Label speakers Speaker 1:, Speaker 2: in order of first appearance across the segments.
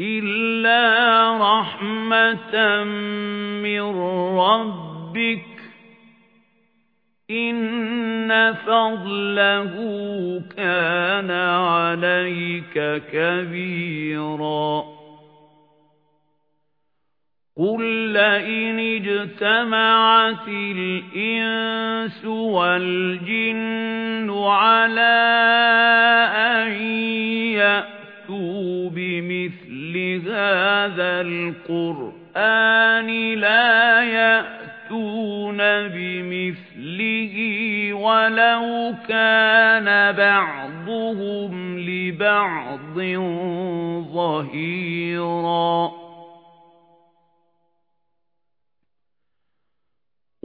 Speaker 1: إِلَّا رَحْمَةً مِّن رَّبِّكَ إِنَّ فَضْلَهُ كَانَ عَلَيْكَ كَبِيرًا قُل لَّئِنِ اجْتَمَعَتِ الْإِنسُ وَالْجِنُّ عَلَىٰ أَن هَٰذَا الْقُرْآنِ لَا يَأْتُونَ بِمِثْلِهِ وَلَوْ كَانَ بَعْضُهُمْ لِبَعْضٍ ظَهِيرًا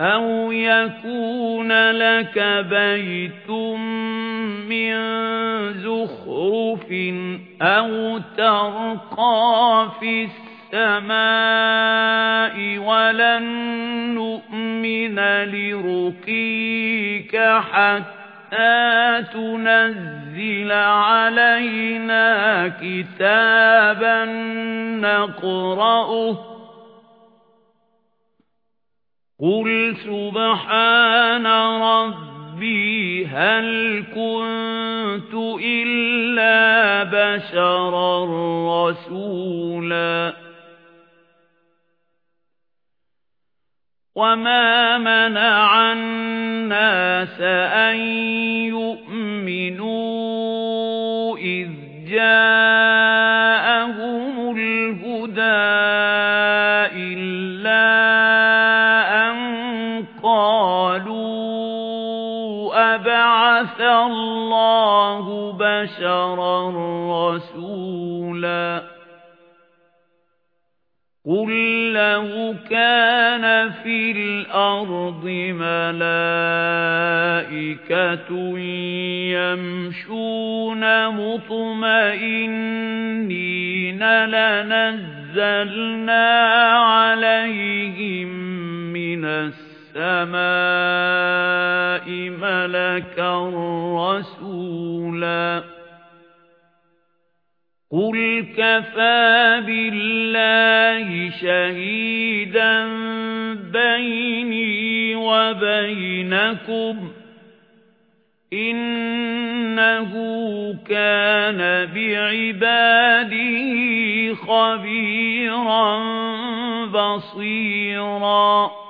Speaker 1: أَوْ يَكُونَ لَكَ بَيْتٌ مِّن زُخْرُفٍ أَوْ تَرْقَىٰ فِي السَّمَاءِ وَلَن نُّؤْمِنَ لِرُقِيِّكَ حَتَّىٰ تُنَزِّلَ عَلَيْنَا كِتَابًا نَّقْرَؤُهُ قُلْ سُبْحَانَ رَبِّي هَلْ كُنتُ إِلَّا بَشَرًا رَّسُولًا وَمَا مَنَعَ النَّاسَ أَن يُؤْمِنُوا إِذْ جَاءَهُمُ أَبَعَثَ اللَّهُ بَشَرًا رَّسُولًا قُل لَّوْ كَانَ فِي الْأَرْضِ مَلَائِكَةٌ يَمْشُونَ مُطْمَئِنِّينَ لَنَزَّلْنَا عَلَيْهِم مِّنَ السَّمَاءِ مَلَكًا رَّسُولًا. قُلْ كَفَىٰ بِاللَّهِ شَهِيدًا بَيْنِي وَبَيْنَكُمْ. إِنَّهُ كَانَ بِعِبَادِهِ خَبِيرًا بَصِيرًا.